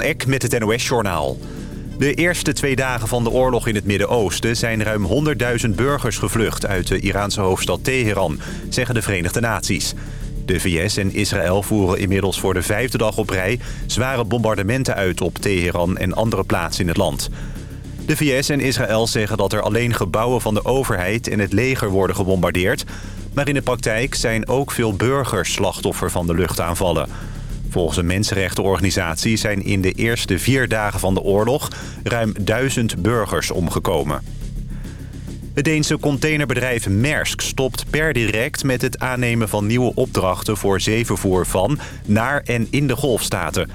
van Eck met het NOS-journaal. De eerste twee dagen van de oorlog in het Midden-Oosten... zijn ruim 100.000 burgers gevlucht uit de Iraanse hoofdstad Teheran... zeggen de Verenigde Naties. De VS en Israël voeren inmiddels voor de vijfde dag op rij... zware bombardementen uit op Teheran en andere plaatsen in het land. De VS en Israël zeggen dat er alleen gebouwen van de overheid... en het leger worden gebombardeerd... maar in de praktijk zijn ook veel burgers slachtoffer van de luchtaanvallen... Volgens een mensenrechtenorganisatie zijn in de eerste vier dagen van de oorlog ruim duizend burgers omgekomen. Het Deense containerbedrijf Maersk stopt per direct met het aannemen van nieuwe opdrachten voor zeevervoer van, naar en in de golfstaten.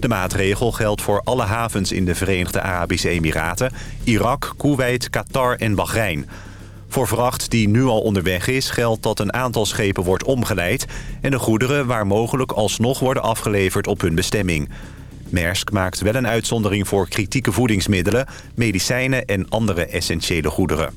De maatregel geldt voor alle havens in de Verenigde Arabische Emiraten, Irak, Kuwait, Qatar en Bahrein. Voor vracht die nu al onderweg is geldt dat een aantal schepen wordt omgeleid... en de goederen waar mogelijk alsnog worden afgeleverd op hun bestemming. Maersk maakt wel een uitzondering voor kritieke voedingsmiddelen... medicijnen en andere essentiële goederen.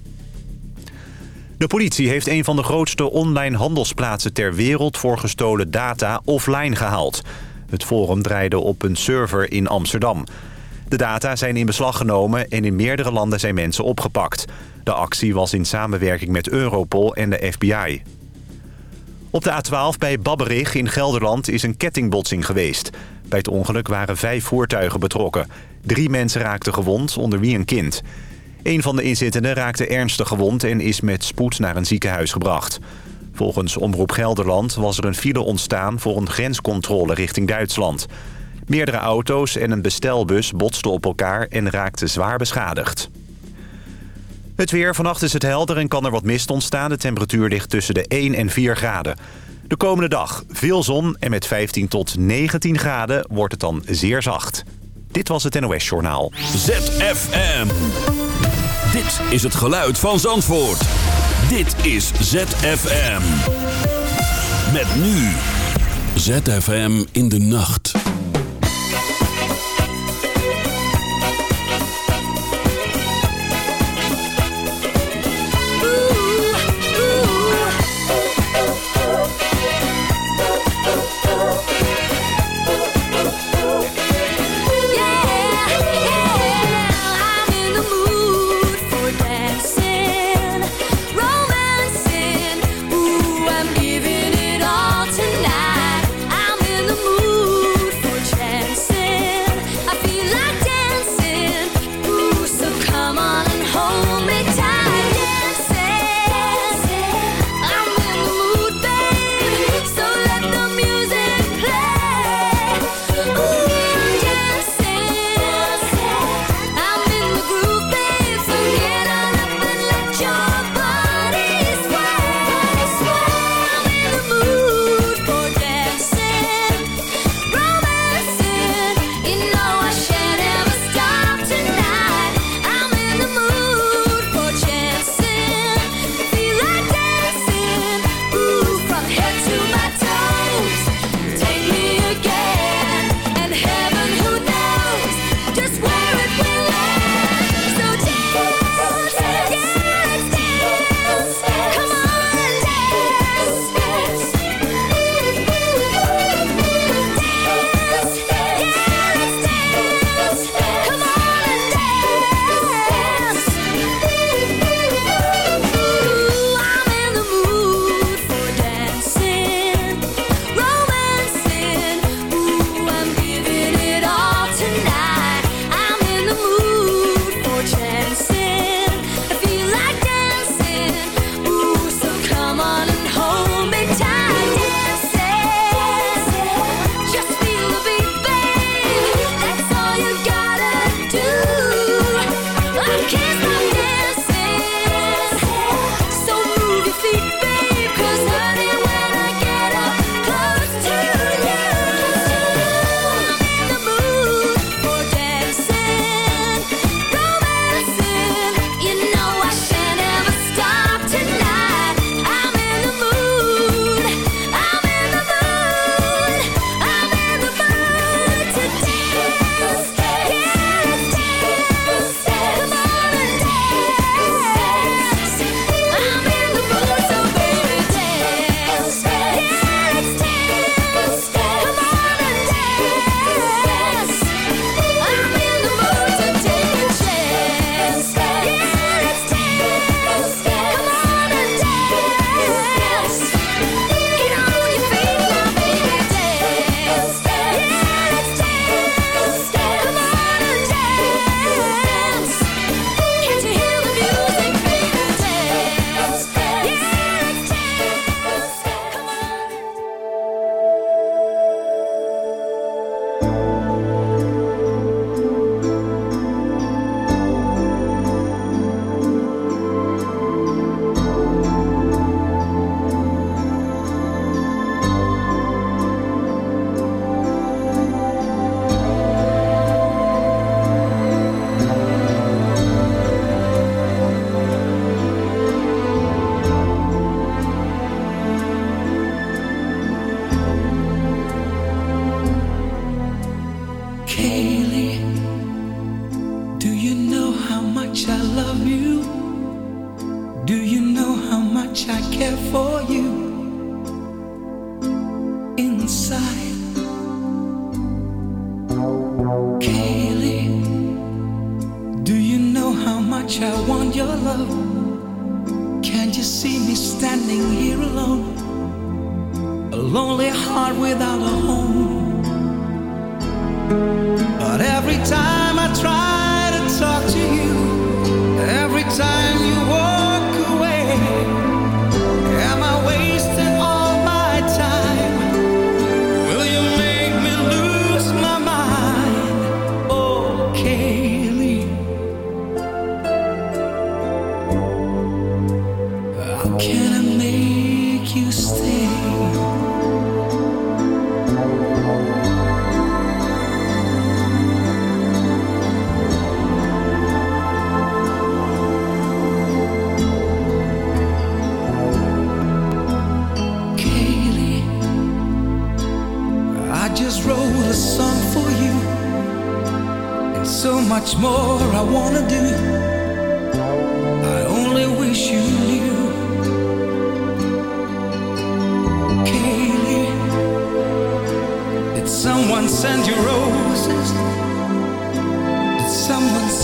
De politie heeft een van de grootste online handelsplaatsen ter wereld... voor gestolen data offline gehaald. Het forum draaide op een server in Amsterdam. De data zijn in beslag genomen en in meerdere landen zijn mensen opgepakt... De actie was in samenwerking met Europol en de FBI. Op de A12 bij Babberich in Gelderland is een kettingbotsing geweest. Bij het ongeluk waren vijf voertuigen betrokken. Drie mensen raakten gewond, onder wie een kind. Een van de inzittenden raakte ernstig gewond en is met spoed naar een ziekenhuis gebracht. Volgens Omroep Gelderland was er een file ontstaan voor een grenscontrole richting Duitsland. Meerdere auto's en een bestelbus botsten op elkaar en raakten zwaar beschadigd. Het weer. Vannacht is het helder en kan er wat mist ontstaan. De temperatuur ligt tussen de 1 en 4 graden. De komende dag veel zon en met 15 tot 19 graden wordt het dan zeer zacht. Dit was het NOS Journaal. ZFM. Dit is het geluid van Zandvoort. Dit is ZFM. Met nu. ZFM in de nacht.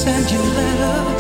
send you letters.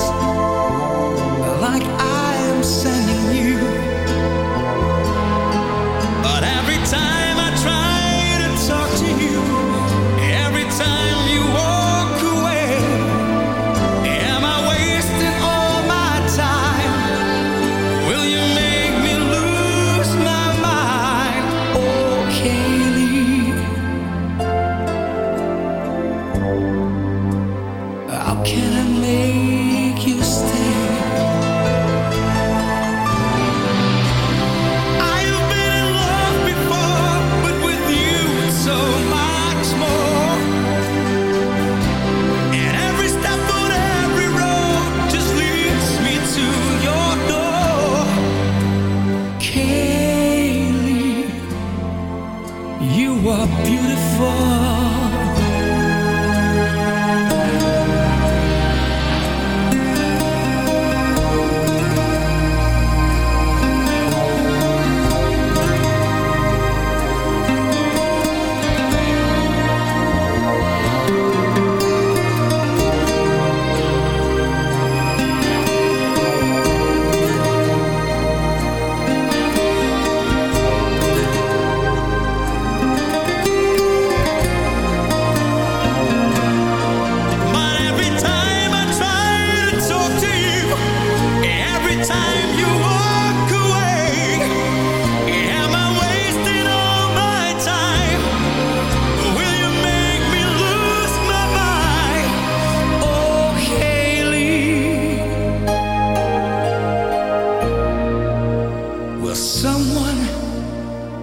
Someone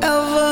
ever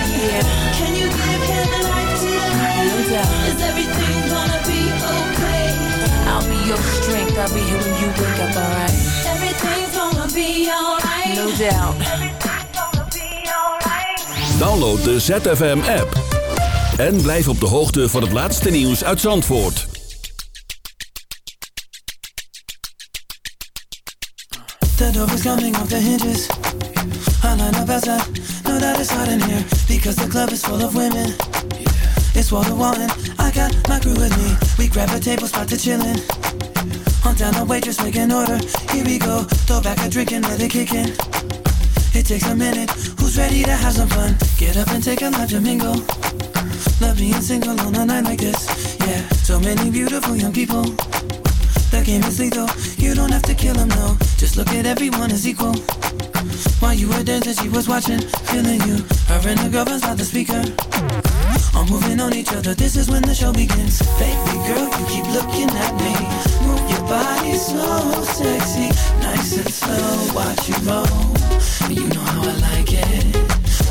Yeah. Can you give him a life today? No doubt. Is everything gonna be okay? I'll be your strength. I'll be here when you wake up, alright? Everything's gonna be alright. No doubt. Everything's gonna be alright. Download de ZFM app. En blijf op de hoogte van het laatste nieuws uit Zandvoort. The door is coming off the hinges. I line up outside, know that it's hot in here because the club is full of women. It's wall to wall and I got my crew with me. We grab a table spot to chillin'. On down the waitress, make an order. Here we go, throw back a drink and let it kick in. It takes a minute. Who's ready to have some fun? Get up and take a life to mingle. Love being single on a night like this. Yeah, so many beautiful young people. The game is lethal. You don't have to kill them, no. Just look at everyone as equal. While you were dancing, she was watching, feeling you. Her and her girlfriend's by the speaker. All moving on each other. This is when the show begins. Baby girl, you keep looking at me. Move your body so sexy, nice and slow. Watch you roll. You know how I like it.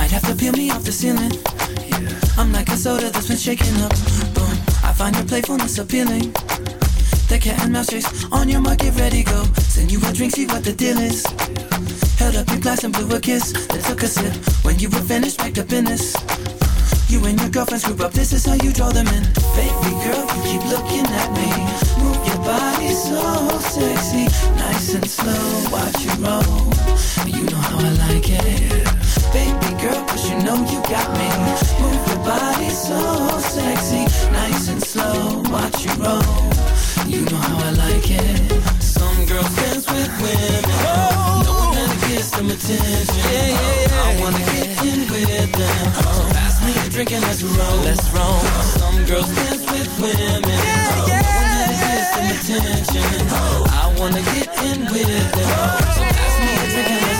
Might have to peel me off the ceiling. I'm like a soda that's been shaken up. Boom, I find your playfulness appealing. The cat and mouse chase on your mark, get ready, go. Send you a drink, see what the deal is. Held up your glass and blew a kiss, then took a sip. When you were finished, up in this. You and your girlfriends group up, this is how you draw them in. Baby girl, you keep looking at me. Move your body so sexy, nice and slow. Watch you roll, you know how I like it. Baby girl, cause you know you got me. Move your body so sexy, nice and slow. Watch you roll. You know how I like it. Some girls dance with women. Knowing that it gets them attention. Yeah, yeah, yeah. I wanna get in with them. So pass me a drink and let's roll. Let's roll. Some girls dance with women. Yeah, yeah. Knowing that it gets them attention. I wanna get in with them. So pass me a drink and let's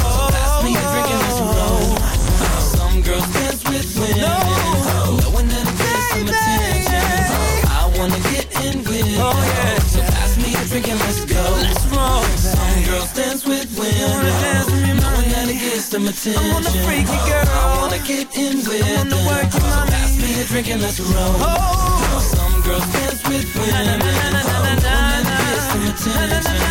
That it gets them attention. I wanna freak you, girl. I wanna get in with them. So pass me a drink and let's roll. Some girls dance with women. Knowing that it gets them attention.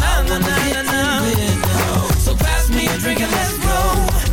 I wanna get in with them. So pass me a drink and let's go.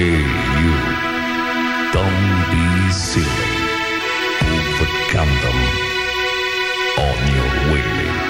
Hey, you. Don't be silly. Overcome them on your way.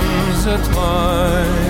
comes a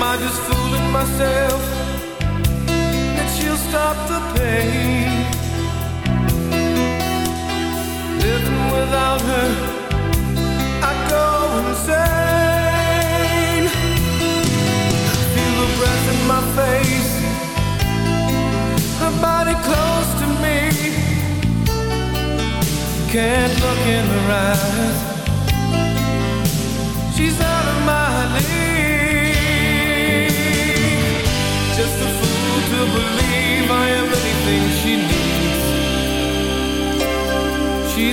Am I just fooling myself that she'll stop the pain? Living without her, I go insane. I Feel her breath in my face, her body close to me. Can't look in her eyes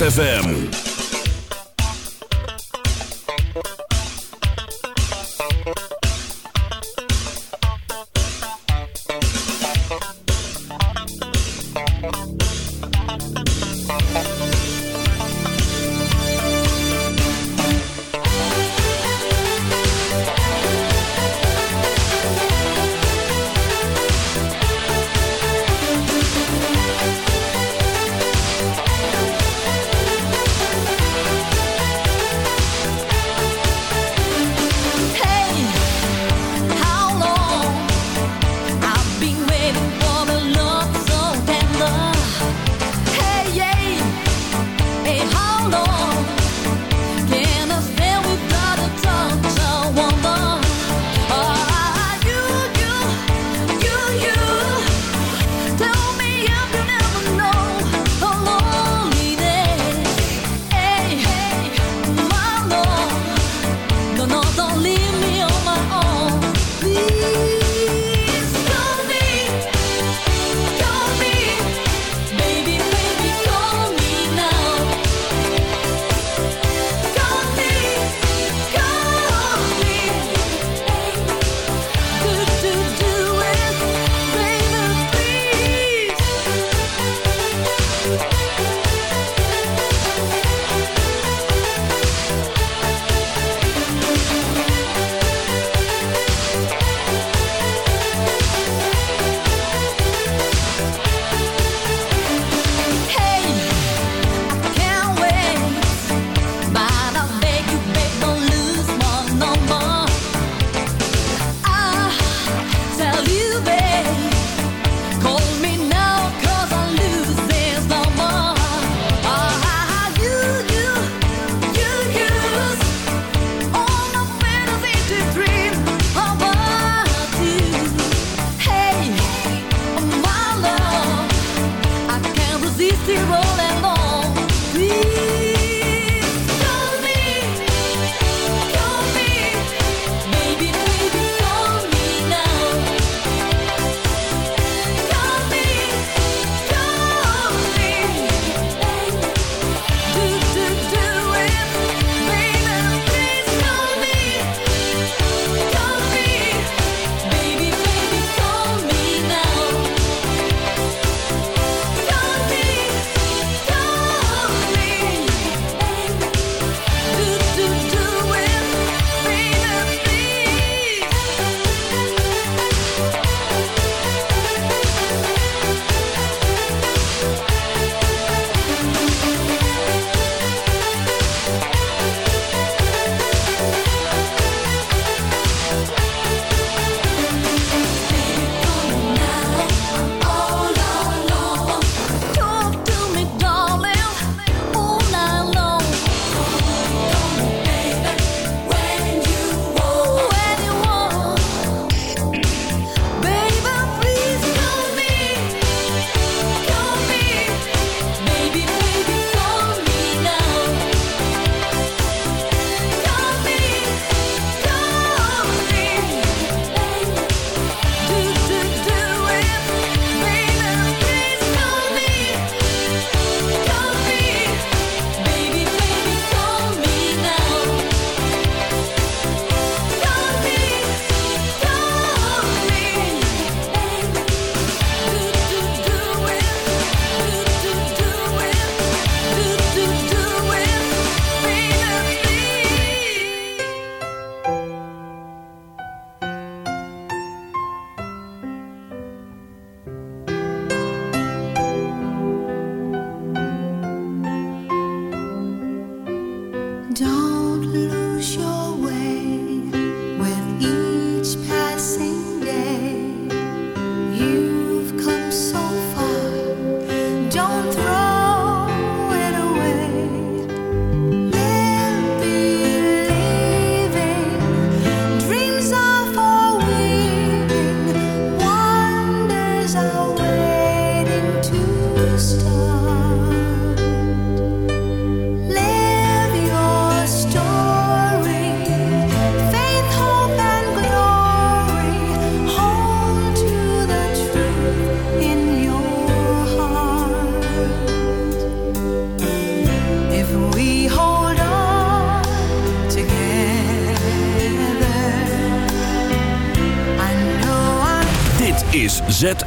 ZFM.